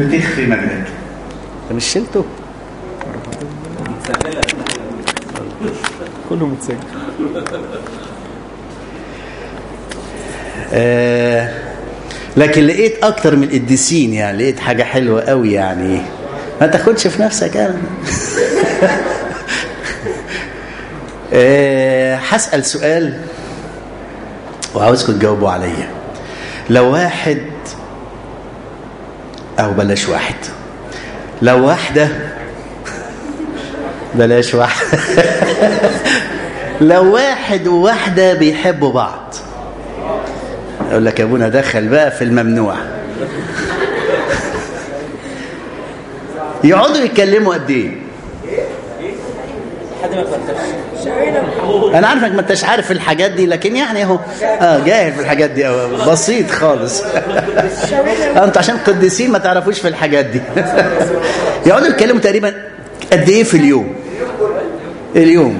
بتخفي مجدك انت مش شلته؟ كله متسجل. آه لكن لقيت أكتر من القديسين يعني لقيت حاجة حلوة قوي يعني. ما تاخدش في نفسك يعني آه هسأل سؤال وعاوزكم تجاوبوا عليا. لو واحد أو بلاش واحد. لو واحدة بلاش واحد. لو واحد وواحدة بيحبوا بعض. أقول لك أبونا دخل بقى في الممنوع. يقعدوا يتكلموا قد إيه؟ حد ما أنا عارفك ما أنتش عارف الحاجات دي لكن يعني اهو آه جاهل في الحاجات دي أوي. بسيط خالص. أنتوا عشان قديسين ما تعرفوش في الحاجات دي. يقعدوا يتكلموا تقريبا قد إيه في اليوم؟ اليوم.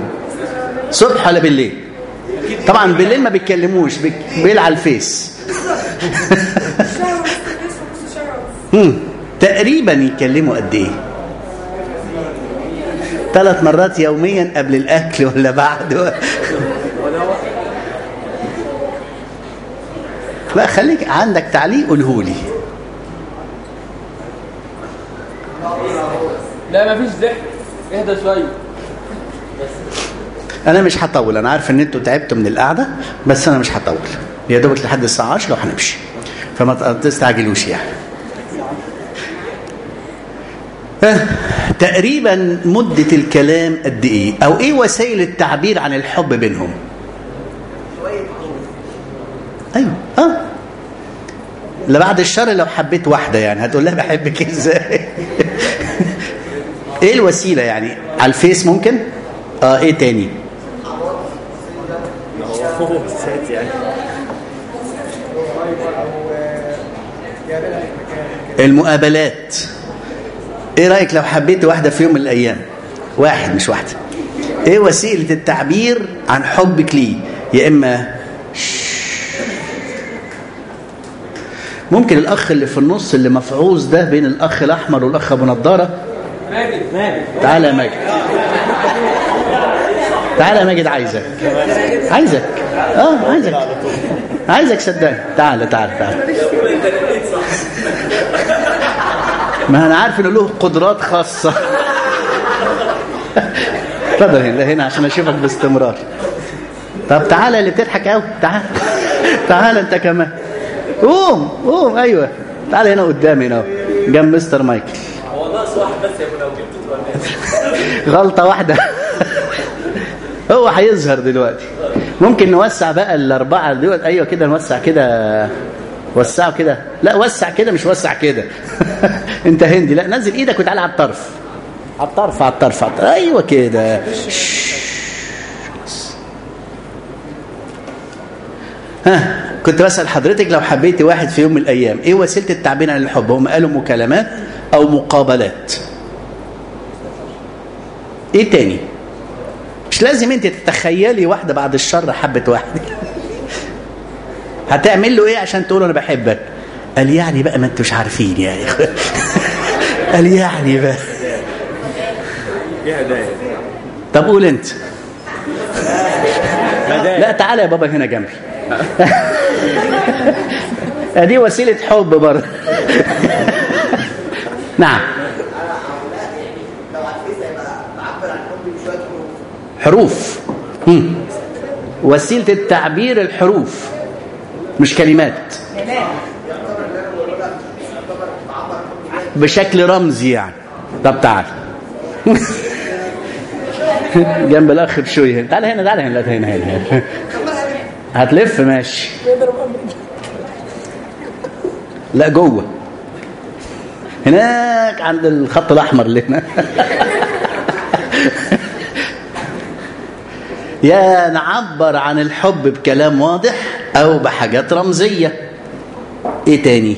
صبح ولا بالليل؟ طبعا بالليل ما بيتكلموش على الفيس. تقريبا يتكلموا قد إيه؟ ثلاث مرات يوميا قبل الأكل ولا بعد لا خليك عندك تعليق قوله لي. لا مفيش ضحك اهدى شوية. أنا مش هطول. أنا عارف إن أنتوا تعبتوا من القعدة بس أنا مش هطول. يا دوبك لحد الساعة 10 وهنمشي فما تستعجلوش يعني. آه، تقريبا مدة الكلام قد إيه؟ أو إيه وسائل التعبير عن الحب بينهم؟ أيوه آه. لا بعد الشر لو حبيت واحدة يعني هتقول لها بحبك إزاي؟ إيه الوسيلة يعني؟ على الفيس ممكن؟ آه إيه تاني؟ المقابلات. إيه رايك لو حبيت واحدة في يوم من الأيام؟ واحد مش واحدة. إيه وسيله التعبير عن حبك ليه؟ يا اما ممكن الاخ اللي في النص اللي مفعوص ده بين الاخ الاحمر والاخ ابو نضاره. ماجد ماجد تعالى يا ماجد. تعالى يا ماجد عايزك. عايزك. آه عايزك. عايزك صدقني. تعالى تعالى تعالى ما أنا عارف إنه له قدرات خاصة. اتفضل هنا هنا عشان أشوفك باستمرار. طب تعالى اللي بتضحك قوي تعال. تعال أنت كمان. قوم قوم أيوه. تعال هنا قدامي هنا جنب مستر مايكل. هو ناقص واحد بس يا ابو غلطة واحدة. هو هيظهر دلوقتي. ممكن نوسع بقى الأربعة دول أيوة كده نوسع كده. وسعوا كده. لا وسع كده مش وسع كده. انت هندي. لا نزل إيدك وتعالى على الطرف. على الطرف على الطرف على الطرف. أيوه كده. ها كنت بسأل حضرتك لو حبيتي واحد في يوم من الأيام إيه وسيلة التعبير عن الحب؟ هم قالوا مكالمات أو مقابلات. إيه تاني؟ مش لازم أنت تتخيلي واحدة بعد الشر حبت واحد. هتعمل له إيه عشان تقول أنا بحبك؟ قال يعني بقى ما أنتوا مش عارفين يعني قال يعني بقى. طب قول أنت. لا تعالى يا بابا هنا جنبي. ادي وسيلة حب برضه. نعم. حروف. مم. وسيلة التعبير الحروف. مش كلمات. بشكل رمزي يعني. طب تعال. جنب الاخ بشوي هنا تعال هنا تعال هنا هنا هنا, هنا. هتلف ماشي. لا جوه. هناك عند الخط الأحمر اللي هنا. يا نعبر عن الحب بكلام واضح. أو بحاجات رمزية. إيه تاني؟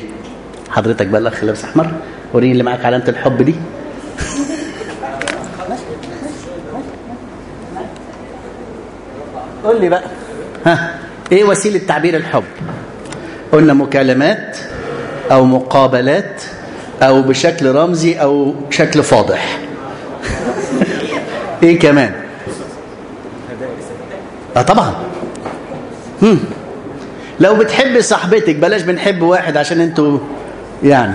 حضرتك بقى الأخ لابس أحمر. وريني اللي معاك علامة الحب دي. قول لي بقى. ها إيه وسيلة تعبير الحب؟ قلنا مكالمات أو مقابلات أو بشكل رمزي أو شكل فاضح. إيه كمان؟ آه طبعا. لو بتحب صاحبتك بلاش بنحب واحد عشان أنتوا يعني.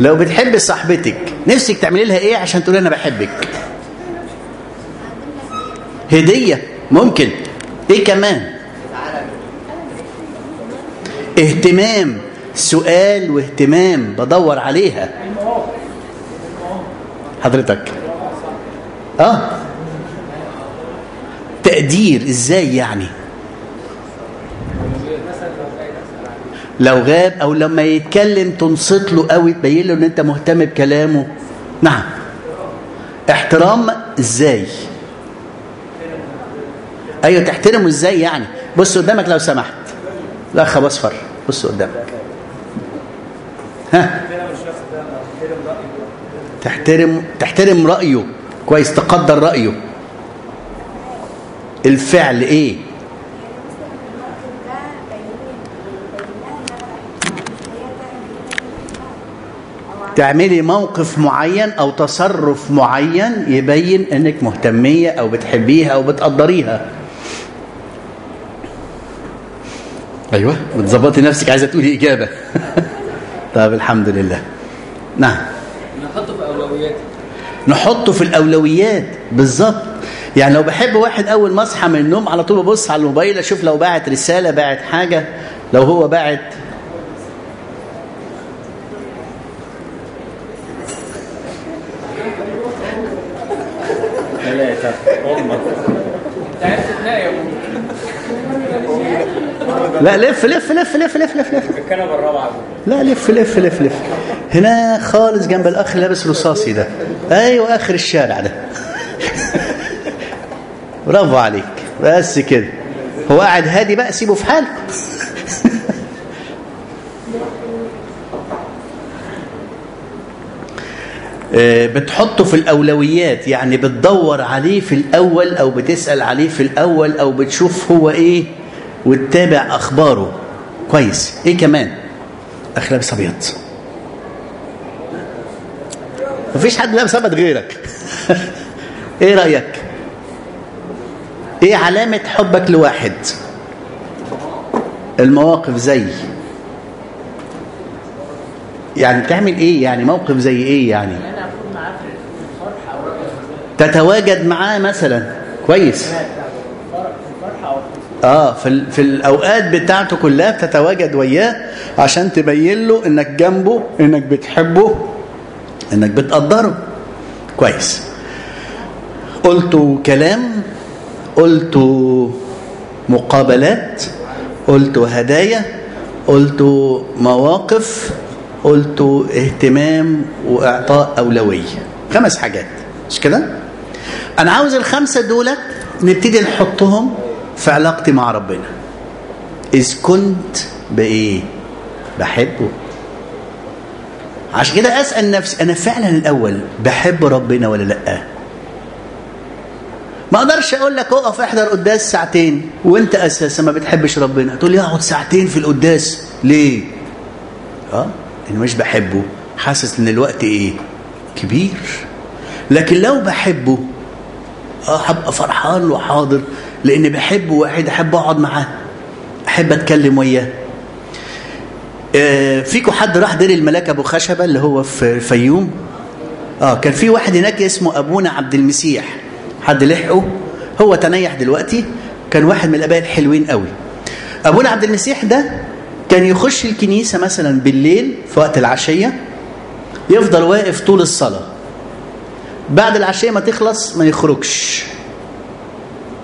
لو بتحب صاحبتك نفسك تعملي لها إيه عشان تقولي أنا بحبك؟ هدية ممكن. إيه كمان؟ اهتمام. سؤال واهتمام بدور عليها. حضرتك. آه. تقدير إزاي يعني؟ لو غاب أو لما يتكلم تنصت له قوي تبين له ان انت مهتم بكلامه. نعم. احترام إزاي؟ أيوه تحترمه إزاي يعني؟ بص قدامك لو سمحت. الاخ ابو اصفر بص قدامك. ها؟ تحترم تحترم رأيه. كويس تقدر رأيه. الفعل إيه؟ تعملي موقف معين أو تصرف معين يبين إنك مهتمية أو بتحبيها أو بتقدريها. أيوه بتظبطي نفسك عايزة تقولي إجابة. طب الحمد لله. نعم. نحطه في أولوياتي. نحطه في الأولويات بالظبط. يعني لو بحب واحد أول ما أصحى من النوم على طول ببص على الموبايل أشوف لو باعت رسالة باعت حاجة لو هو باعت ثلاثة أمك تعرف تتنقى يا أبو لا لف لف لف لف لف لف لف. لا لف لف لف لف. هنا خالص جنب الأخ لابس رصاصي ده. أيوه آخر الشارع ده. برافو عليك. بس كده. هو قاعد هادي بقى؟ سيبه في حاله. آه، بتحطه في الأولويات. يعني بتدور عليه في الأول أو بتسأل عليه في الأول أو بتشوف هو إيه؟ وتتابع أخباره. كويس. إيه كمان؟ أخ لابس أبيض. مفيش حد لابس أبيض غيرك. إيه رأيك؟ إيه علامة حبك لواحد؟ المواقف زي. يعني بتعمل إيه؟ يعني موقف زي إيه يعني؟ تتواجد معاه مثلا. كويس. آه في في الأوقات بتاعته كلها بتتواجد وياه عشان تبين له إنك جنبه إنك بتحبه إنك بتقدره. كويس. قلت كلام قلت مقابلات قلت هدايا قلت مواقف قلت اهتمام وإعطاء أولوية. خمس حاجات. مش كده؟ أنا عاوز الخمسة دولت نبتدي نحطهم في علاقتي مع ربنا. إذ كنت بإيه؟ بحبه. عشان كده أسأل نفسي أنا فعلا الأول بحب ربنا ولا لأ؟ ما أقدرش أقول لك أقف أحضر قداس ساعتين وأنت أساسا ما بتحبش ربنا. تقول لي أقعد ساعتين في القداس. ليه؟ آه أنا مش بحبه. حاسس إن الوقت إيه؟ كبير. لكن لو بحبه آه هبقى فرحان وحاضر. لأن بحبه واحد أحب أقعد معاه أحب أتكلم وياه. آه فيكم حد راح دير الملاك أبو خشبة اللي هو في الفيوم آه كان في واحد هناك اسمه أبونا عبد المسيح. حد لحقه؟ هو تنيح دلوقتي. كان واحد من الأباء الحلوين قوي. أبونا عبد المسيح ده كان يخش الكنيسة مثلا بالليل في وقت العشية يفضل واقف طول الصلاة. بعد العشية ما تخلص ما يخرجش.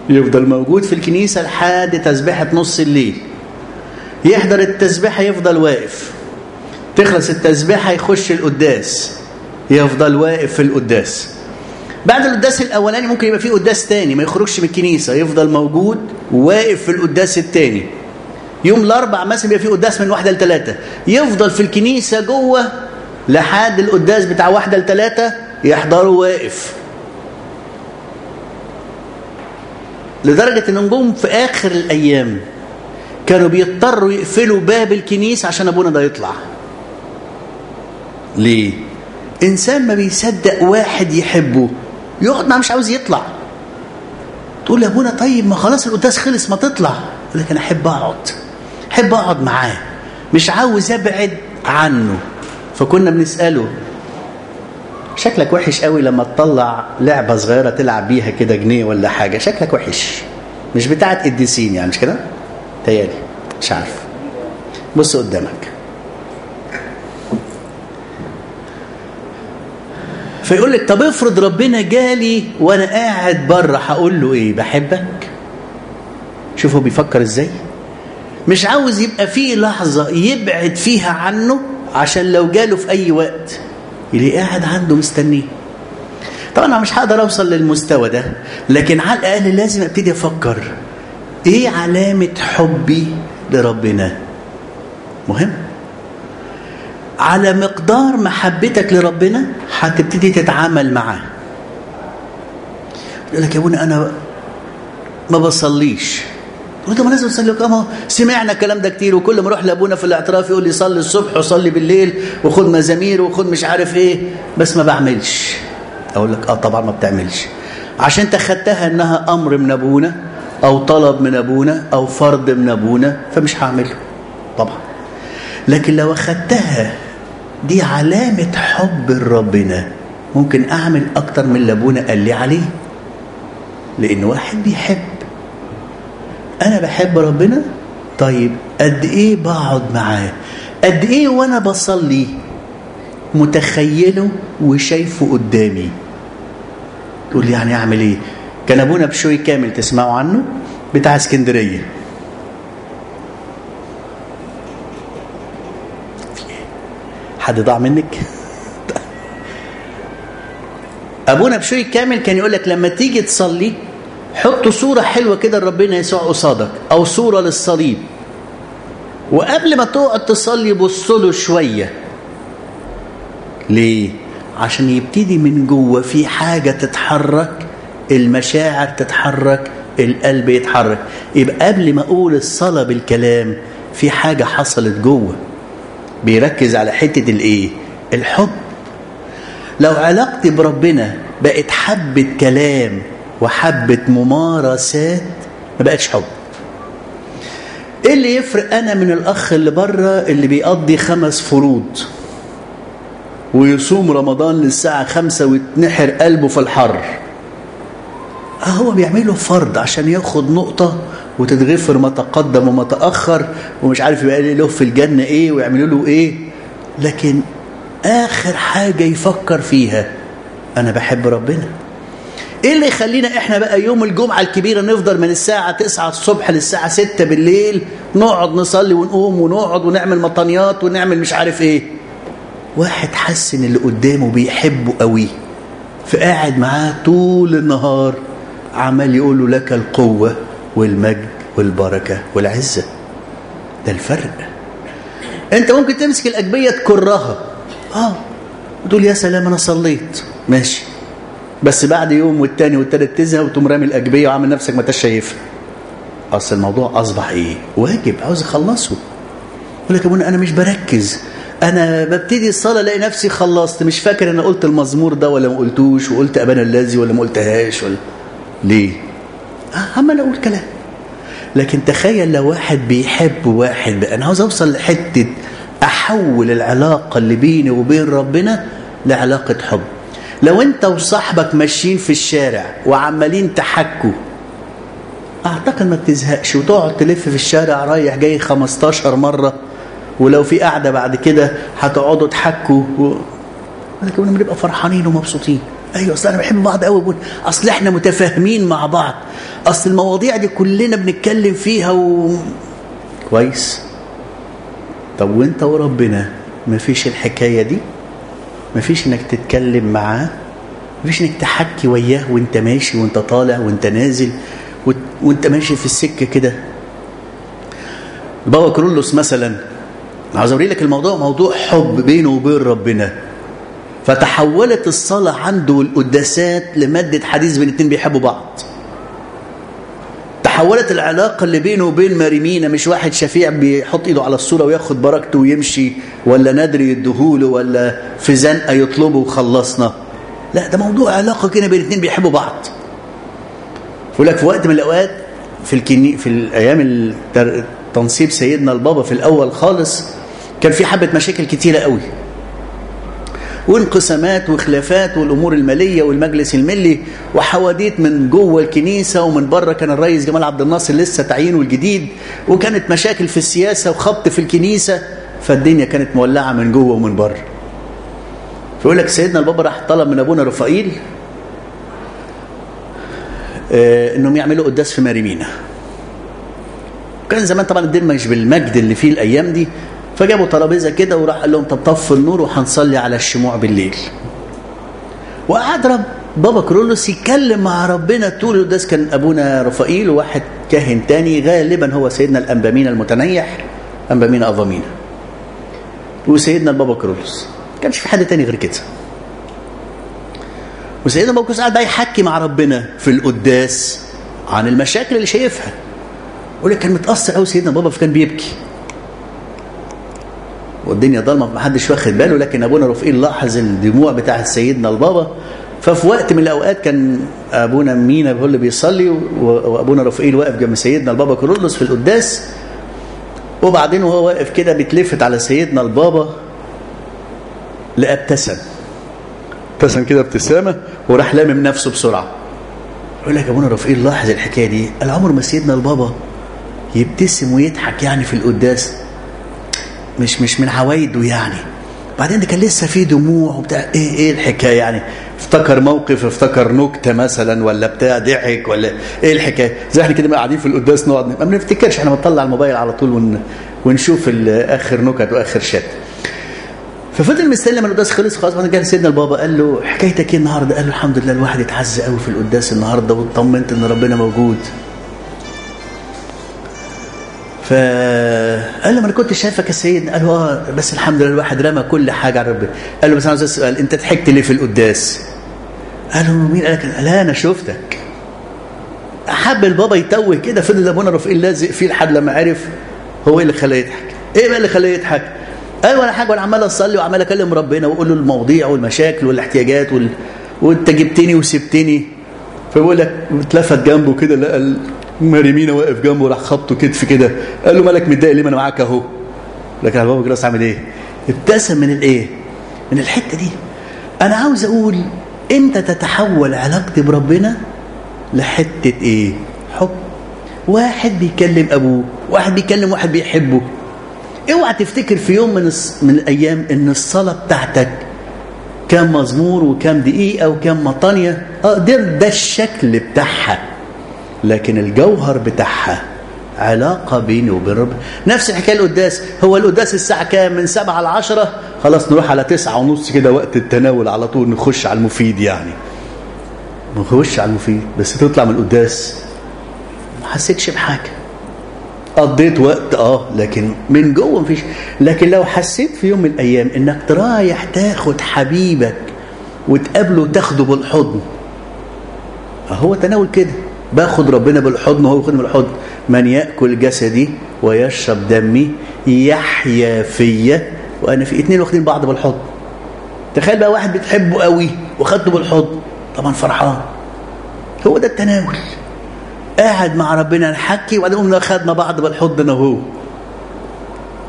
يفضل موجود في الكنيسة لحد تسبيحة نص الليل. يحضر التسبيحة يفضل واقف. تخلص التسبيحة يخش القداس. يفضل واقف في القداس. بعد القداس الأولاني ممكن يبقى فيه قداس تاني ما يخرجش من الكنيسة. يفضل موجود واقف في القداس التاني. يوم الأربع مثلا يبقى فيه قداس من واحدة لثلاثه يفضل في الكنيسة جوه لحد القداس بتاع واحدة لثلاثه يحضره واقف. لدرجة ان جم في آخر الأيام. كانوا بيضطروا يقفلوا باب الكنيسة عشان أبونا ده يطلع. ليه؟ إنسان ما بيصدق واحد يحبه يقعد مش عاوز يطلع. تقول يا أبونا طيب ما خلاص القداس خلص ما تطلع. يقول لك أنا أحب أقعد أحب أقعد معاه مش عاوز أبعد عنه. فكنا بنسأله شكلك وحش قوي لما تطلع لعبة صغيرة تلعب بيها كده جنيه ولا حاجة. شكلك وحش. مش بتاعت قديسين يعني مش كده؟ تيالي مش عارف. بص قدامك. فيقول لك طب افرض ربنا جالي وأنا قاعد بره هقول له إيه؟ بحبك؟ شوفوا بيفكر إزاي. مش عاوز يبقى فيه لحظة يبعد فيها عنه عشان لو جاله في أي وقت يلاقيه قاعد عنده مستنيه. طبعا أنا مش هقدر أوصل للمستوى ده لكن على الأقل لازم أبتدي أفكر إيه علامة حبي لربنا؟ مهم. على مقدار محبتك لربنا هتبتدي تتعامل معاه. يقول لك يا ابونا أنا ما بصليش. قلت ما لازم تصلي كما سمعنا الكلام ده كتير وكل ما أروح لأبونا في الاعتراف يقول لي صلي الصبح وصلي بالليل وخد مزامير وخد مش عارف إيه بس ما بعملش. أقول لك آه طبعا ما بتعملش. عشان أنت خدتها إنها أمر من أبونا أو طلب من أبونا أو فرض من أبونا فمش هعمله. طبعا. لكن لو أخدتها دي علامة حب لربنا ممكن أعمل أكتر من اللي أبونا قال لي عليه. لأن واحد بيحب. أنا بحب ربنا؟ طيب قد إيه بقعد معاه؟ قد إيه وأنا بصلي متخيله وشايفه قدامي؟ تقول لي يعني أعمل إيه؟ كان أبونا بشوي كامل تسمعوا عنه؟ بتاع اسكندرية؟ حد ضاع منك؟ أبونا بشوي كامل كان يقول لك لما تيجي تصلي حط صورة حلوة كده لربنا يسوع قصادك أو صورة للصليب. وقبل ما تقعد تصلي بص له شوية. ليه؟ عشان يبتدي من جوه في حاجة تتحرك المشاعر تتحرك القلب يتحرك. يبقى قبل ما أقول الصلاة بالكلام في حاجة حصلت جوه. بيركز على حتة الإيه؟ الحب. لو علاقتي بربنا بقت حبة كلام وحبة ممارسات ما بقتش حب. إيه اللي يفرق أنا من الأخ اللي بره اللي بيقضي خمس فروض ويصوم رمضان للساعة خمسة ويتنحر قلبه في الحر؟ آه هو بيعمله فرض عشان ياخد نقطة وتتغفر ما تقدم وما تأخر ومش عارف يبقى له في الجنة إيه ويعملوا له إيه. لكن آخر حاجة يفكر فيها أنا بحب ربنا. إيه اللي يخلينا إحنا بقى يوم الجمعة الكبيرة نفضل من الساعة 9 الصبح للساعة 6 بالليل نقعد نصلي ونقوم ونقعد ونعمل مطانيات ونعمل مش عارف إيه؟ واحد حس إن اللي قدامه بيحبه قوي فقاعد معاه طول النهار عمال يقول له لك القوة والمجد والبركة والعزة. ده الفرق. أنت ممكن تمسك الأجبية تكرها. آه وتقول يا سلام أنا صليت. ماشي. بس بعد يوم والتاني والتالت تزهق وتقوم رامي الأجبية وعامل نفسك ما انتش شايفها. أصل الموضوع أصبح إيه؟ واجب عاوز أخلصه. يقول لك أنا مش بركز. أنا ببتدي الصلاة ألاقي نفسي خلصت. مش فاكر أنا قلت المزمور ده ولا ما قلتوش وقلت أبانا الذي ولا ما قلتهاش ولا. ليه؟ عمال أقول كلام. لكن تخيل لو واحد بيحب واحد بقى أنا عاوز أوصل لحتة أحول العلاقة اللي بيني وبين ربنا لعلاقة حب. لو انت وصاحبك ماشيين في الشارع وعمالين تحكوا أعتقد ما بتزهقش وتقعد تلف في الشارع رايح جاي 15 مرة ولو في قعدة بعد كده هتقعدوا تحكوا و... لكن بنبقى فرحانين ومبسوطين. أيوه أصل أنا بحب بعض قوي أصل إحنا متفاهمين مع بعض. أصل المواضيع دي كلنا بنتكلم فيها و... كويس. طب وأنت وربنا مفيش الحكاية دي؟ مفيش إنك تتكلم معاه مفيش إنك تحكي وياه وأنت ماشي وأنت طالع وأنت نازل وأنت ماشي في السكة كده. بابا كرولوس مثلا عاوز أوري لك الموضوع موضوع حب بينه وبين ربنا. فتحولت الصلاة عنده والقداسات لمادة حديث بين اتنين بيحبوا بعض. تحولت العلاقة اللي بينه وبين ماريمينا مش واحد شفيع بيحط إيده على الصورة وياخد بركته ويمشي ولا نادر يديهوله ولا في زنقة يطلبه وخلصنا. لا ده موضوع علاقة كده بين اتنين بيحبوا بعض. يقول لك في وقت من الأوقات في الكني في الأيام تنصيب سيدنا البابا في الأول خالص كان في حبة مشاكل كتيرة قوي. وانقسامات وخلافات والأمور المالية والمجلس الملي وحواديت من جوه الكنيسة ومن بره كان الرئيس جمال عبد الناصر لسه تعيينه الجديد وكانت مشاكل في السياسة وخبط في الكنيسة فالدنيا كانت مولعة من جوه ومن بره. فيقول لك سيدنا البابا راح طلب من أبونا رفائيل آه إنهم يعملوا قداس في ماريمينا كان زمان طبعا الدين مش بالمجد اللي فيه الأيام دي. فجابوا ترابيزة كده وراح قال لهم طب طفوا النور وهنصلي على الشموع بالليل. وقعد رب بابا كرولوس يتكلم مع ربنا طول القداس. كان أبونا رفائيل وواحد كاهن تاني غالبا هو سيدنا الأنبامين المتنيح أنبامين افامينا وسيدنا البابا كرولوس. ما كانش في حد تاني غير كده. وسيدنا البابا كرولوس قاعد بقى يحكي مع ربنا في القداس عن المشاكل اللي شايفها. يقول لك كان متأثر قوي سيدنا بابا فكان بيبكي. والدنيا ضلمه ما حدش واخد باله لكن أبونا رفائيل لاحظ الدموع بتاعه سيدنا البابا. ففي وقت من الأوقات كان أبونا مينا هو اللي بيصلي وأبونا رفائيل واقف جنب سيدنا البابا كرولوس في القداس. وبعدين وهو واقف كده بيتلفت على سيدنا البابا لقى ابتسم ابتسم كده ابتسامة وراح لامم نفسه بسرعة. يقول لك أبونا رفائيل لاحظ الحكاية دي. قال عمر ما سيدنا البابا يبتسم ويضحك يعني في القداس. مش مش من عوايده يعني. بعدين ده كان لسه في دموع وبتاع. إيه إيه الحكاية يعني؟ افتكر موقف افتكر نكتة مثلا ولا بتاع ضحك ولا إيه الحكاية؟ زي إحنا كده قاعدين في القداس نقعد ما بنفتكرش إحنا بنطلع الموبايل على طول ون ونشوف آخر نكت وآخر شات. ففضل مستني لما القداس خلص خلاص بعدين جه سيدنا البابا قال له حكايتك إيه النهارده؟ قال له الحمد لله الواحد اتعز قوي في القداس النهارده واطمنت إن ربنا موجود. فقال له ما أنا كنت شايفك يا سيدنا قال له آه بس الحمد لله الواحد رمى كل حاجة على ربنا قال له بس أنا عاوز أسأل أنت ضحكت ليه في القداس؟ قال له مين؟ قال لك لا أنا شفتك. حب البابا يتوه كده فضل ابونا رفيق لازق فيه لحد لما عرف هو إيه اللي خلاه يضحك. إيه بقى اللي خلاه يضحك؟ قال ولا حاجة وأنا عمال أصلي وعمال أكلم ربنا وأقول له المواضيع والمشاكل والاحتياجات وال... وأنت جبتني وسبتني. فبيقول لك اتلفت جنبه كده لقى مريمينا واقف جنبه راح خبطه كتف كده. قال له مالك متضايق ليه؟ ما أنا معاك أهو. لكن بابا كده عامل إيه؟ ابتسم من الإيه؟ من الحتة دي. أنا عاوز أقول إمتى تتحول علاقتي بربنا لحتة إيه؟ حب. واحد بيكلم أبوه واحد بيكلم واحد بيحبه. اوعى تفتكر في يوم من من الأيام إن الصلاة بتاعتك كام مزمور وكام دقيقة وكام مطانية. آه ده ده الشكل بتاعها. لكن الجوهر بتاعها علاقة بيني وبين رب. نفس الحكاية القداس. هو القداس الساعة كام؟ من سبعة لعشرة خلاص نروح على تسعة ونص كده وقت التناول على طول نخش على المفيد يعني. نخش على المفيد بس تطلع من القداس. ما حسيتش بحاجة. قضيت وقت آه لكن من جوه مفيش لكن لو حسيت في يوم من الأيام إنك رايح تاخد حبيبك وتقابله وتاخده بالحضن هو تناول كده. باخد ربنا بالحضن وهو ياخدني بالحضن. من يأكل جسدي ويشرب دمي يحيا فيا وأنا في اتنين واخدين بعض بالحضن. تخيل بقى واحد بتحبه قوي وخدته بالحضن. طبعا فرحان. هو ده التناول قاعد مع ربنا نحكي وبعدين قمنا خدنا بعض بالحضن أنا وهو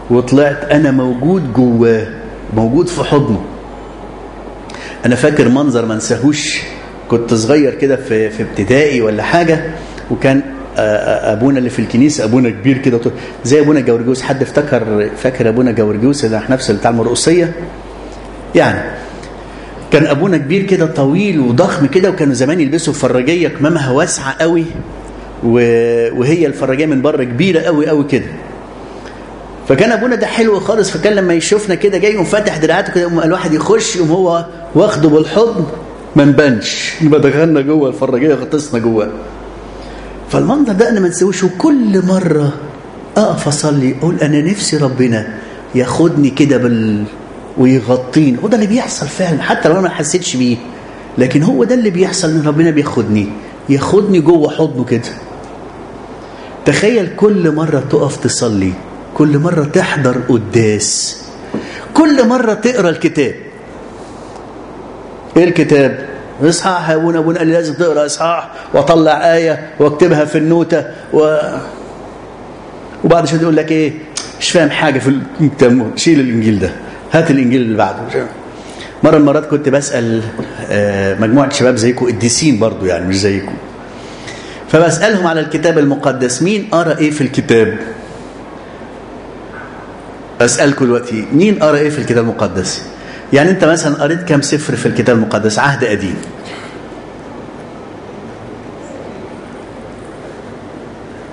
وطلعت أنا موجود جواه موجود في حضنه. أنا فاكر منظر ما انساهوش. كنت صغير كده في في ابتدائي ولا حاجة وكان آه، آه، أبونا اللي في الكنيسة أبونا كبير كده زي أبونا جورجيوس. حد افتكر فاكر أبونا جورجيوس اللي نفس بتاع المرقصيه يعني كان أبونا كبير كده طويل وضخم كده وكانوا زمان يلبسوا فراجيه كمامها واسعة قوي وهي الفراجيه من بره كبيرة قوي قوي كده. فكان أبونا ده حلو خالص. فكان لما يشوفنا كده جاي يقوم فاتح دراعاته كده يقوم الواحد يخش يقوم هو واخده بالحضن ما نبانش. يبقى دخلنا جوه الفراجيه غطسنا جوه. فالمنظر ده أنا ما انساهوش وكل مرة أقف أصلي أقول أنا نفسي ربنا ياخدني كده بال ويغطيني. هو ده اللي بيحصل فعلا حتى لو أنا ما حسيتش بيه. لكن هو ده اللي بيحصل إن ربنا بياخدني. ياخدني جوه حضنه كده. تخيل كل مرة تقف تصلي كل مرة تحضر قداس كل مرة تقرأ الكتاب. إيه الكتاب؟ إصحاح. يا أبونا أبونا قال لي لازم تقرأ إصحاح وأطلع آية واكتبها في النوتة و... وبعد شوية يقول لك إيه؟ مش فاهم حاجة في الكتاب. شيل الإنجيل ده. هات الإنجيل اللي بعده. مرة من المرات كنت بسأل آه، مجموعة شباب زيكم قديسين برضو يعني مش زيكم. فبسألهم على الكتاب المقدس مين قرأ إيه في الكتاب؟ أسألكم دلوقتي مين قرأ إيه في الكتاب المقدس؟ يعني انت مثلا قريت كام سفر في الكتاب المقدس؟ عهد قديم.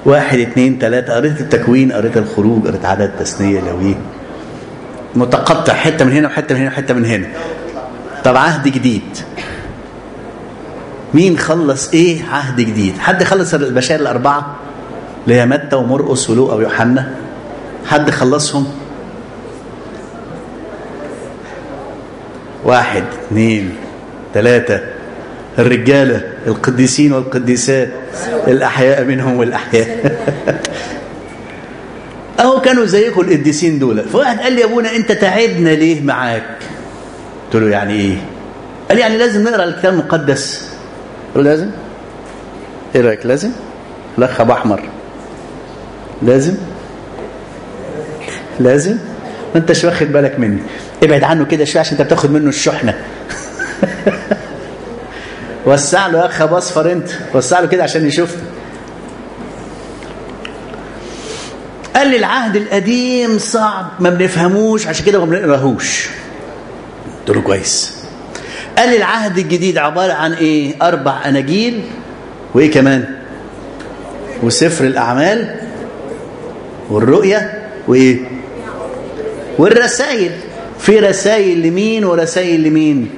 واحد اتنين تلاتة. قريت التكوين قريت الخروج قريت عدد تثنية لويه. متقطع حتة من هنا وحتة من هنا وحتة من هنا. طب عهد جديد. مين خلص إيه عهد جديد؟ حد خلص البشائر الأربعة؟ اللي هي متى ومرقس ولوقا ويوحنا. حد خلصهم؟ واحد اثنين ثلاثة. الرجالة القديسين والقديسات الأحياء منهم والأحياء. أهو كانوا زيكم القديسين دول. فواحد قال لي يا أبونا أنت تعبنا ليه معاك؟ قلت له يعني إيه؟ قال لي يعني لازم نقرأ الكتاب المقدس. قلت له لازم؟ إيه رأيك؟ لازم؟ الأخ أبو أحمر. لازم؟ لازم؟ ما أنتش واخد بالك مني. ابعد عنه كده شوية عشان انت بتاخد منه الشحنة. وسع له يا اخ اصفر أنت. وسع له كده عشان يشوفني قال لي العهد القديم صعب ما بنفهموش عشان كده ما بنقراهوش. قلت له كويس. قال لي العهد الجديد عبارة عن إيه؟ أربع أناجيل. وإيه كمان؟ وسفر الأعمال والرؤية وإيه؟ والرسائل. في رسائل لمين ورسائل لمين؟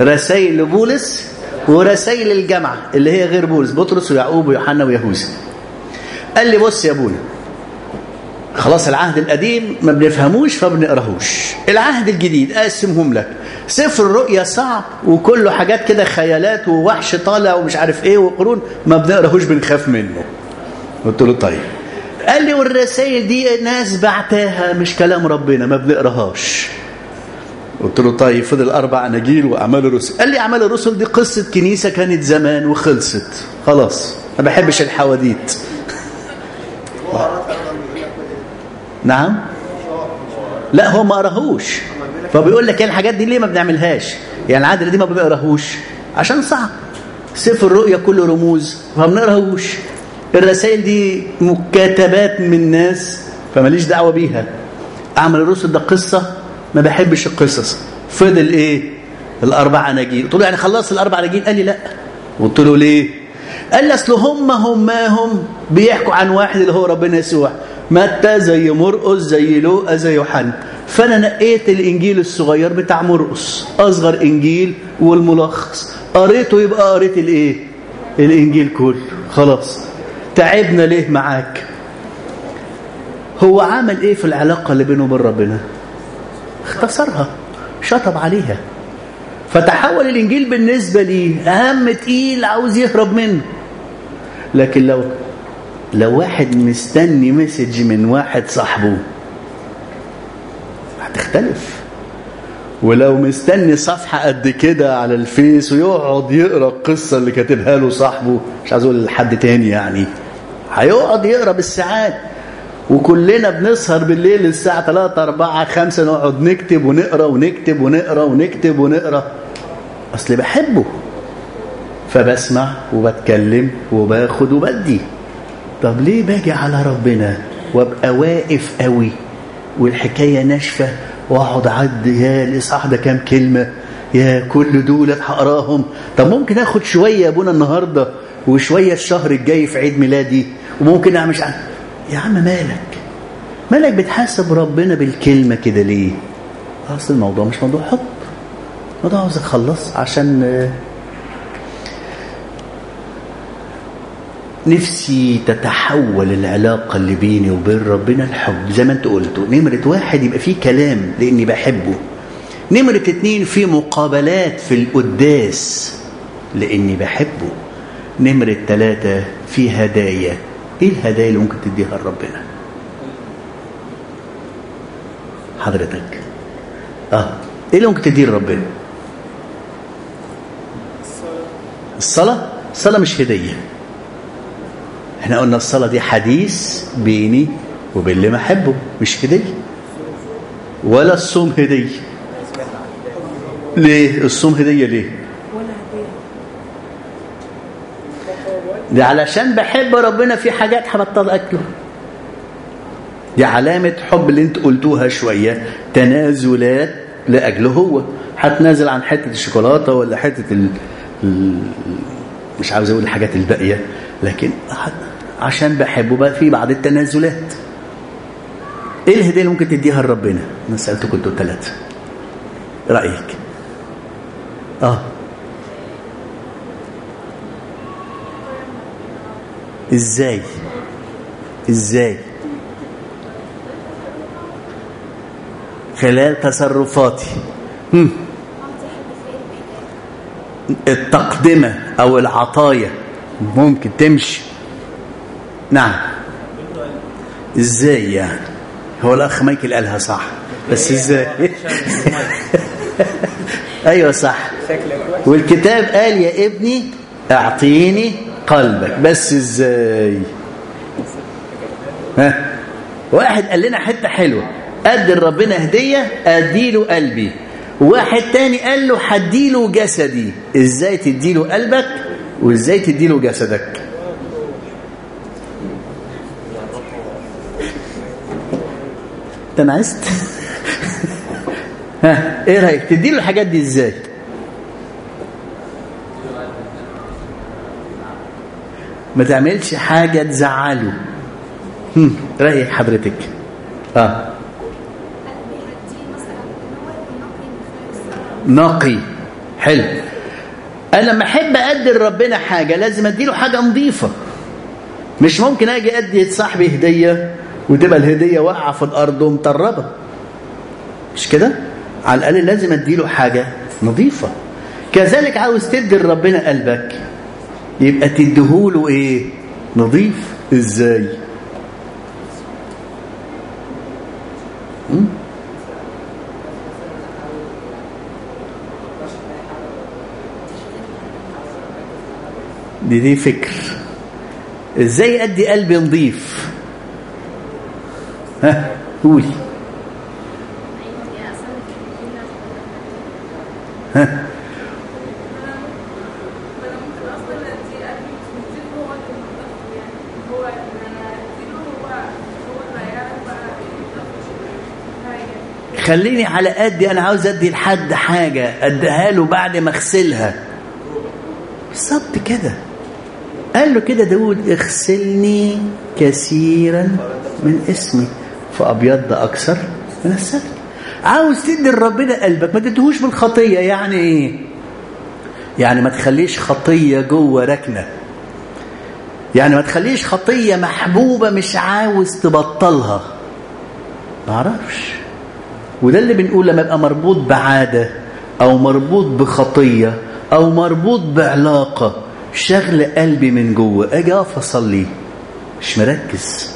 رسائل لبولس ورسائل الجامعة اللي هي غير بولس بطرس ويعقوب ويوحنا ويهوذا. قال لي بص يا ابونا خلاص العهد القديم ما بنفهموش فبنقراهوش. العهد الجديد أقسمهم لك سفر الرؤيا صعب وكله حاجات كده خيالات ووحش طالع ومش عارف إيه وقرون ما بنقراهوش بنخاف منه. قلت له طيب. قال لي والرسائل دي ناس بعتاها مش كلام ربنا ما بنقراهاش. قلت له طيب فضل أربع اناجيل وأعمال الرسل. قال لي أعمال الرسل دي قصة كنيسة كانت زمان وخلصت. خلاص ما بحبش الحواديت. نعم؟ لا هو ما قراهوش. فبيقول لك يعني الحاجات دي ليه ما بنعملهاش؟ يعني العاده دي ما بنقراهوش. عشان صعب. سفر الرؤيا كله رموز فما بنقراهوش. الرسائل دي مكاتبات من ناس فماليش دعوة بيها. أعمل الرسل ده قصة ما بحبش القصص. فضل إيه؟ الاربع اناجيل قلت له يعني خلصت الاربع اناجيل قال لي لا. قلت له ليه؟ قال لي أصل هم هم هم. بيحكوا عن واحد اللي هو ربنا يسوع. متى زي مرقس زي لوقا زي يوحنا. فأنا نقيت الإنجيل الصغير بتاع مرقس. أصغر إنجيل والملخص. قريته يبقى قريت الإيه؟ الإنجيل كله. خلاص. تعبنا ليه معاك؟ هو عمل إيه في العلاقة اللي بينه وبين ربنا؟ اختصرها شطب عليها. فتحول الإنجيل بالنسبة لي هم تقيل عاوز يهرب منه. لكن لو لو واحد مستني message من واحد صاحبه هتختلف. ولو مستني صفحة قد كده على ال Face ويقعد يقرأ القصة اللي كاتبها له صاحبه مش عايز أقول لحد تاني يعني. هيقعد يقرأ بالساعات. وكلنا بنسهر بالليل الساعة 3 4 5 نقعد نكتب ونقرأ ونكتب ونقرأ ونكتب ونقرأ. أصل بحبه. فبسمع وبتكلم وباخد وبدي. طب ليه باجي على ربنا وأبقى واقف قوي والحكاية ناشفة وأقعد أعدي يا الاصحاح ده كام كلمة؟ يا كل دول هقراهم. طب ممكن آخد شوية يا أبونا النهارده وشوية الشهر الجاي في عيد ميلادي وممكن أعمل مش يا عم مالك؟ مالك بتحاسب ربنا بالكلمة كده ليه؟ أصل الموضوع مش موضوع حب. الموضوع عاوز أخلص عشان نفسي تتحول العلاقة اللي بيني وبين ربنا الحب. زي ما انت قلت نمرة واحد يبقى فيه كلام لأني بحبه. نمرة اتنين في مقابلات في القداس لأني بحبه. نمرة ثلاثة في هدايا. إيه الهدايا اللي ممكن تديها لربنا؟ حضرتك. آه. إيه اللي ممكن تديه لربنا؟ الصلاة. الصلاة مش هدية. إحنا قلنا الصلاة دي حديث بيني وبين اللي بحبه مش هدية. ولا الصوم هدية. ليه؟ الصوم هدية ليه؟ دي علشان بحب ربنا في حاجات هبطل أكله. دي علامة حب اللي انت قلتوها شوية تنازلات لأجله هو. هتنازل عن حتة الشوكولاتة ولا حتة ال... ال... مش عاوز أقول الحاجات الباقية لكن عشان بحبه بقى في بعض التنازلات. إيه الهدية اللي ممكن تديها لربنا؟ أنا سألتكم أنتوا ثلاثة. رأيك؟ آه. إزاي؟ إزاي؟ خلال تصرفاتي. هم. التقدمة أو العطايا ممكن تمشي. نعم. إزاي يعني؟ هو الأخ مايكل قالها صح. بس إزاي؟ أيوه صح. والكتاب قال يا ابني أعطيني قلبك. بس إزاي؟ ها؟ واحد قال لنا حتة حلوة. ادي لربنا هدية أديله قلبي. واحد تاني قال له هديله جسدي. إزاي تديله قلبك وإزاي تديله جسدك؟ تنعست ها إيه رأيك؟ تديله الحاجات دي إزاي؟ ما تعملش حاجة تزعله. هم رأيك حضرتك. آه. نقي. حلو. أنا لما أحب أدي لربنا حاجة لازم أديله حاجة نظيفة. مش ممكن أجي أدي لصاحبي هدية وتبقى الهدية واقعة في الأرض ومطربة. مش كده؟ على الأقل لازم أديله حاجة نظيفة. كذلك عاوز تدي لربنا قلبك. يبقى تديهوله إيه؟ نظيف. إزاي? دي دي فكر. إزاي أدي قلبي نظيف؟ ها قولي. خليني على قدي أنا عاوز أدي لحد حاجة أديها له بعد ما أغسلها. بالظبط كده. قال له كده داود اغسلني كثيرا من اسمي فأبيض أكثر من السلك عاوز تدي لربنا قلبك ما تديهوش بالخطية يعني إيه؟ يعني ما تخليش خطية جوه ركنة. يعني ما تخليش خطية محبوبة مش عاوز تبطلها. ما أعرفش. وده اللي بنقول لما يبقى مربوط بعادة أو مربوط بخطية أو مربوط بعلاقة شغل قلبي من جوه أجي أقف أصلي مش مركز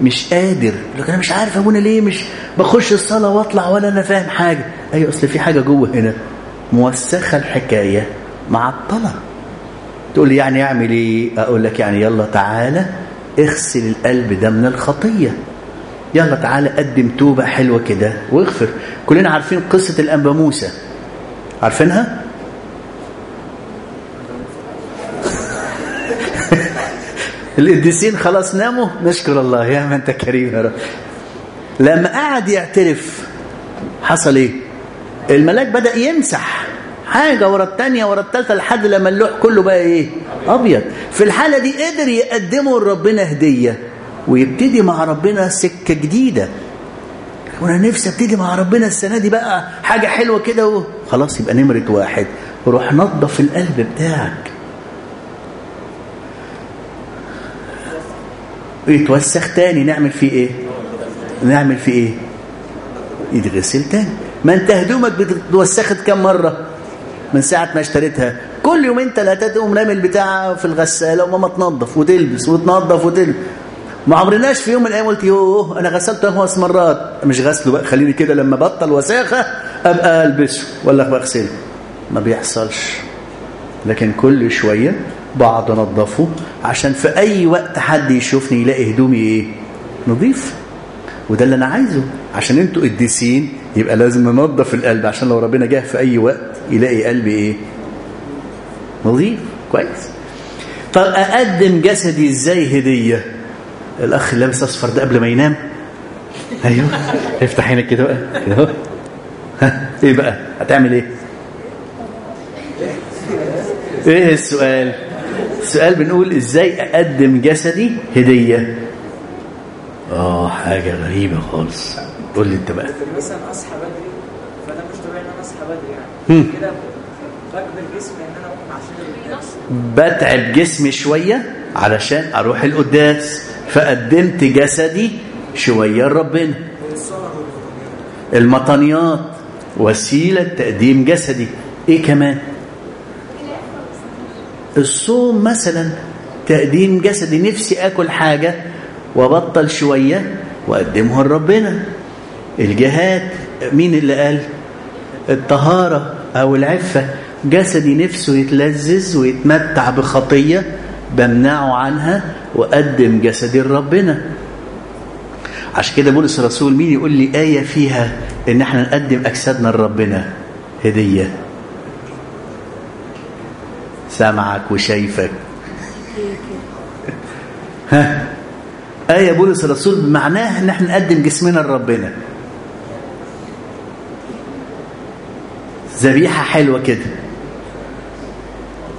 مش قادر لكن أنا مش عارف ابونا ليه مش بخش الصلاة وأطلع ولا أنا فاهم حاجة. أيوه أصل في حاجة جوه هنا موسخة الحكاية معطله تقول لي يعني أعمل إيه؟ أقول لك يعني يلا تعالى اغسل القلب ده من الخطية. يلا تعالى قدم توبة حلوة كده واغفر. كلنا عارفين قصة الانبا موسى. عارفينها؟ القديسين خلاص ناموا؟ نشكر الله. يا ما أنت كريم يا رب. لما قعد يعترف حصل إيه؟ الملاك بدأ يمسح. حاجة ورا الثانية ورا الثالثة لحد لما اللوح كله بقى إيه؟ أبيض. في الحالة دي قدر يقدمه لربنا هدية. ويبتدي مع ربنا سكة جديدة. وأنا نفسي أبتدي مع ربنا السنة دي بقى حاجة حلوة كده خلاص يبقى نمرة واحد. روح نظف القلب بتاعك. يتوسخ تاني. نعمل فيه إيه؟ نعمل فيه إيه؟ يتغسل تاني. ما أنت هدومك بتوسخت كم مرة؟ من ساعة ما اشتريتها. كل يومين ثلاثة تقوم رامي البتاع في الغسالة وماما تنظف وتلبس وتنظف وتلبس. ما عمرناش في يوم من الأيام قلت يوه أنا غسلته خمس مرات. مش غسله بقى خليني كده لما بطل وساخة أبقى البسه ولا بغسله ما بيحصلش. لكن كل شوية بقعد انضفه عشان في أي وقت حد يشوفني يلاقي هدومي إيه؟ نظيف. وده اللي أنا عايزه. عشان أنتوا قديسين يبقى لازم ننظف القلب عشان لو ربنا جه في أي وقت يلاقي قلبي إيه؟ نظيف. كويس. طب أقدم جسدي إزاي هدية؟ الأخ اللي لابس أصفر ده قبل ما ينام. أيوه. افتح عينك كده بقى. كده أهو. ها إيه بقى؟ هتعمل إيه؟ إيه السؤال؟ السؤال بنقول إزاي أقدم جسدي هدية؟ آه حاجة غريبة خالص. قول لي أنت بقى. مثلا أصحى بدري فأنا مش طبيعي إن أنا أصحى بدري. يعني. كده بجبر جسمي إن أنا أقوم عشان بتعب جسمي شوية علشان أروح القداس. فقدمت جسدي شوية لربنا. المطنيات وسيلة تقديم جسدي. إيه كمان؟ الصوم مثلا تقديم جسدي. نفسي أكل حاجة وبطل شوية وأقدمها لربنا. الجهاد مين اللي قال؟ الطهارة أو العفة. جسدي نفسه يتلذذ ويتمتع بخطية. بمنعه عنها وأقدم جسدي لربنا عشان كده بولس الرسول مين يقول لي آية فيها إن إحنا نقدم أجسادنا لربنا؟ هدية. سامعك وشايفك. ها؟ آية بولس الرسول بمعناها إن إحنا نقدم جسمنا لربنا. ذبيحة حلوة كده.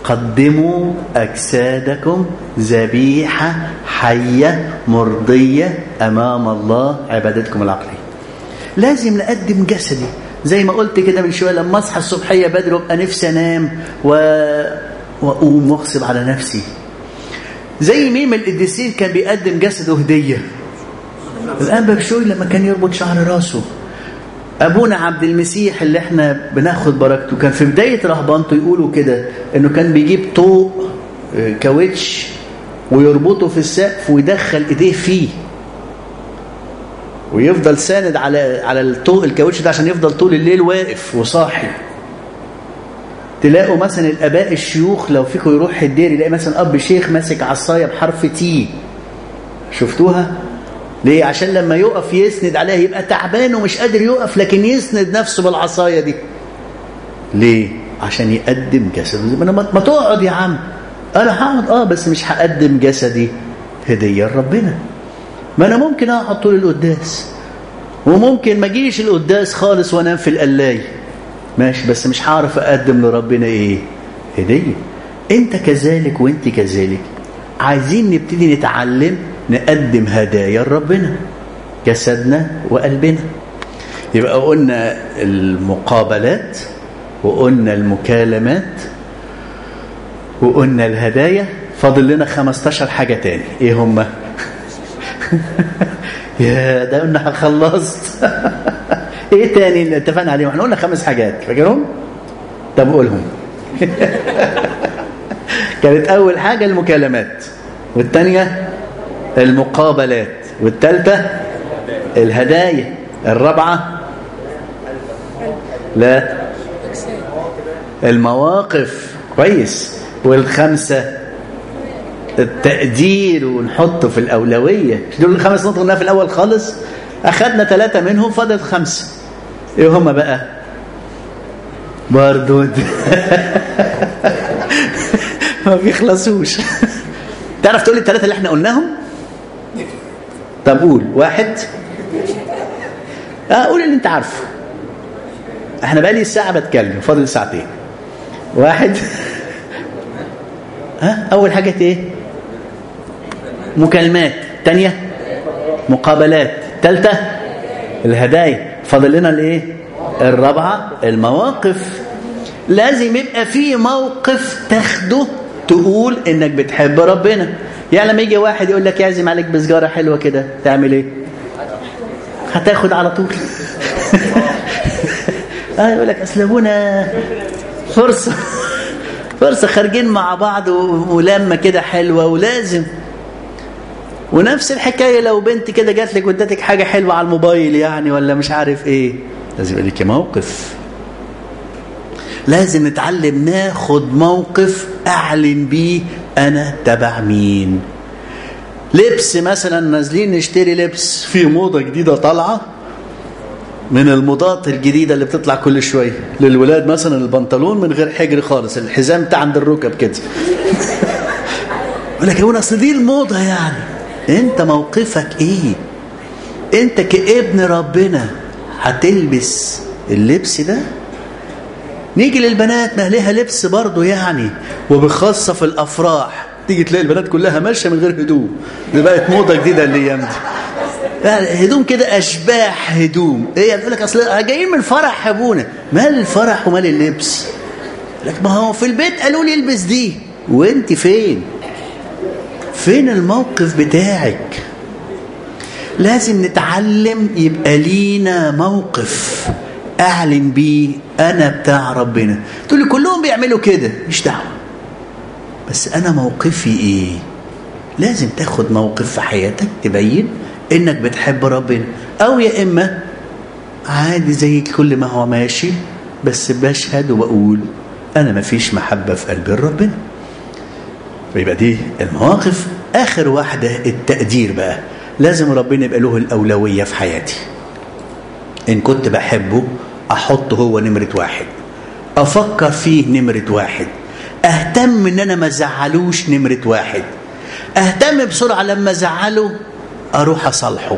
قدموا أجسادكم ذبيحة حية مرضية أمام الله عبادتكم العقلية. لازم نقدم جسدي. زي ما قلت كده من شوية لما أصحى الصبحية بدري وأبقى نفسي أنام و... وأقوم وأغصب على نفسي. زي مين من القديسين كان بيقدم جسده هدية. الأنبا بشوي لما كان يربط شعر راسه. أبونا عبد المسيح اللي إحنا بناخد بركته كان في بداية رهبانته يقولوا كده إنه كان بيجيب طوق آه، كاوتش ويربطه في السقف ويدخل إيديه فيه. ويفضل ساند على على الطوق الكاوتش ده عشان يفضل طول الليل واقف وصاحي. تلاقوا مثلا الآباء الشيوخ لو فيكم يروح الدير يلاقي مثلا أب شيخ ماسك عصاية بحرف T. شفتوها؟ ليه؟ عشان لما يقف يسند عليها يبقى تعبان ومش قادر يقف لكن يسند نفسه بالعصاية دي. ليه؟ عشان يقدم جسده. ما ما تقعد يا عم. أنا هقعد آه بس مش هقدم جسدي. هدية لربنا. ما أنا ممكن أقعد طول القداس. وممكن ما أجيش القداس خالص وأنام في القلاية. ماشي بس مش هعرف أقدم لربنا إيه؟ هدية. أنت كذلك وأنت كذلك. عايزين نبتدي نتعلم نقدم هدايا لربنا جسدنا وقلبنا. يبقى قلنا المقابلات وقلنا المكالمات وقلنا الهدايا. فاضل لنا 15 حاجة تاني. إيه هم؟ يا ده قلنا خلصت. إيه تاني اللي اتفقنا عليهم؟ إحنا قلنا خمس حاجات فاكرهم؟ طب قولهم. كانت أول حاجة المكالمات والتانية المقابلات والثالثة الهدايا الرابعة لا المواقف كويس. والخمسة التقدير ونحطه في الأولوية. مش دول الخمس نقط قلناها في الأول خالص؟ أخذنا ثلاثة منهم فضلت خمسة. إيه هما بقى؟ برضو. ما بيخلصوش. تعرف تقول الثلاثة اللي إحنا قلناهم؟ طب قول واحد؟ آه قول اللي انت عارفه. إحنا بقالي الساعة بتكلم فاضل ساعتين. واحد؟ ها؟ أول حاجة إيه؟ مكالمات. تانية؟ مقابلات. تالتة؟ الهدايا. فاضل لنا الإيه؟ الرابعة المواقف. لازم يبقى في موقف تاخده تقول إنك بتحب ربنا. يعني لما يجي واحد يقول لك يعزم عليك بسجارة حلوة كده تعمل إيه؟ هتاخد على طول. آه يقول لك أصل ابونا فرصة فرصة خارجين مع بعض ولمة كده حلوة ولازم. ونفس الحكاية لو بنت كده جات لك وادتك حاجة حلوة على الموبايل يعني ولا مش عارف إيه. لازم يبقى ليكي موقف. لازم نتعلم ناخد موقف أعلن بيه أنا تبع مين؟ لبس مثلا نازلين نشتري لبس. في موضة جديدة طالعة من الموضات الجديدة اللي بتطلع كل شوية للولاد مثلا البنطلون من غير حجر خالص الحزام بتاع عند الركب كده. يقول لك أصل دي الموضة يعني. أنت موقفك إيه؟ أنت كابن ربنا. هتلبس اللبس ده نيجي للبنات ما لها لبس برضه يعني وبخاصة في الأفراح. تيجي تلاقي البنات كلها ماشية من غير هدوم. دي بقت موضة جديدة الأيام دي. يعني هدوم كده أشباح هدوم. إيه يقول لك أصل جايين من الفرح يا أبونا. مال الفرح ومال اللبس؟ لك ما هو في البيت قالوا لي البس دي. وأنت فين؟ فين الموقف بتاعك؟ لازم نتعلم يبقى لينا موقف. أعلن بيه أنا بتاع ربنا. تقول لي كلهم بيعملوا كده. مش دعوة. بس أنا موقفي إيه؟ لازم تاخد موقف في حياتك تبين إنك بتحب ربنا. أو يا إما عادي زي كل ما هو ماشي بس بشهد وبقول أنا ما فيش محبة في قلبي لربنا ويبقى دي المواقف. آخر واحدة التقدير بقى. لازم ربنا يبقى له الأولوية في حياتي. إن كنت بحبه أحطه هو نمرة واحد. أفكر فيه نمرة واحد. أهتم إن أنا ما زعلوش نمرة واحد. أهتم بسرعة لما أزعله أروح أصالحه.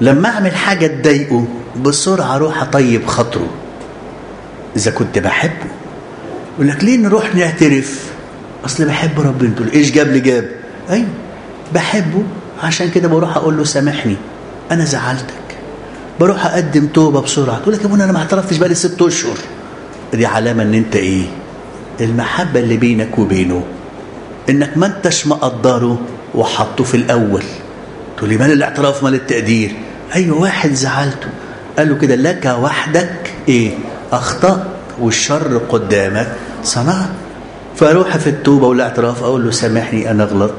لما أعمل حاجة تضايقه بسرعة أروح أطيب خاطره. إذا كنت بحبه. يقول لك ليه نروح نعترف؟ أصل بحب ربنا تقول إيش جاب لي جاب؟ أيوه بحبه. عشان كده بروح أقول له سامحني. أنا زعلتك. بروح أقدم توبة بسرعة. تقول لك يا أبونا أنا ما اعترفتش بقالي ست أشهر. دي علامة إن أنت إيه؟ المحبة اللي بينك وبينه إنك ما أنتش مقدره وحطه في الأول. تقول لي مال الاعتراف مال التقدير؟ أيوه واحد زعلته. قال له كده لك وحدك إيه؟ أخطأت والشر قدامك. صنعت. فأروح في التوبة والإعتراف أقول له سامحني أنا غلط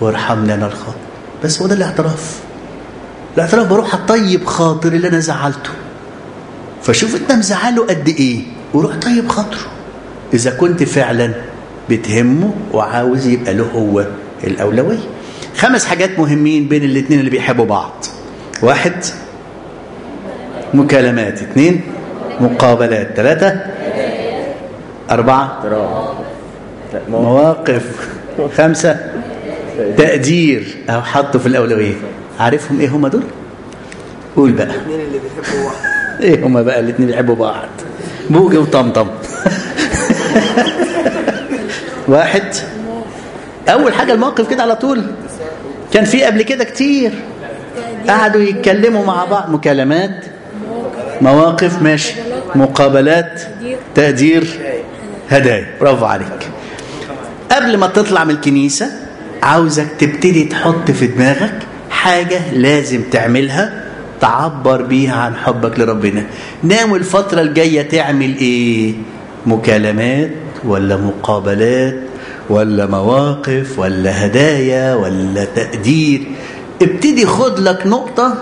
وارحمني أنا الخاطئ بس هو ده الاعتراف. الاعتراف بروح اطيب خاطر اللي أنا زعلته. فشوف أنت مزعله قد إيه؟ وروح طيب خاطره. إذا كنت فعلا بتهمه وعاوز يبقى له هو الأولوية. خمس حاجات مهمين بين الاثنين اللي بيحبوا بعض. واحد مكالمات. اثنين مقابلات. ثلاثة أربعة مواقف. خمسة تقدير. أو حطوا في الأولوية. عارفهم إيه هم دول؟ قول بقى. مين اللي بيحبوا واحد إيه هم بقى الاتنين بيحبوا بعض؟ بوجي وطمطم. واحد. أول حاجة الموقف كده على طول. كان في قبل كده كتير. قعدوا يتكلموا مع بعض. مكالمات. مواقف. ماشي. مقابلات. تقدير. هدايا. برافو عليك. قبل ما تطلع من الكنيسة عاوزك تبتدي تحط في دماغك حاجة لازم تعملها تعبر بيها عن حبك لربنا. ناوي الفترة الجاية تعمل إيه؟ مكالمات ولا مقابلات ولا مواقف ولا هدايا ولا تقدير. ابتدي خد لك نقطة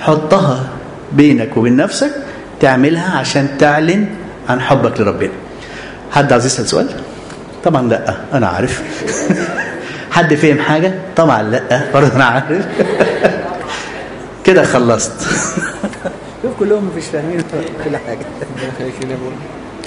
حطها بينك وبين نفسك تعملها عشان تعلن عن حبك لربنا. حد عايز يسأل سؤال؟ طبعا لأ أنا عارف. حد فهم حاجة؟ طبعا لا. برضه أنا عارف. كده خلصت. شوف كلهم مش فاهمين كل حاجة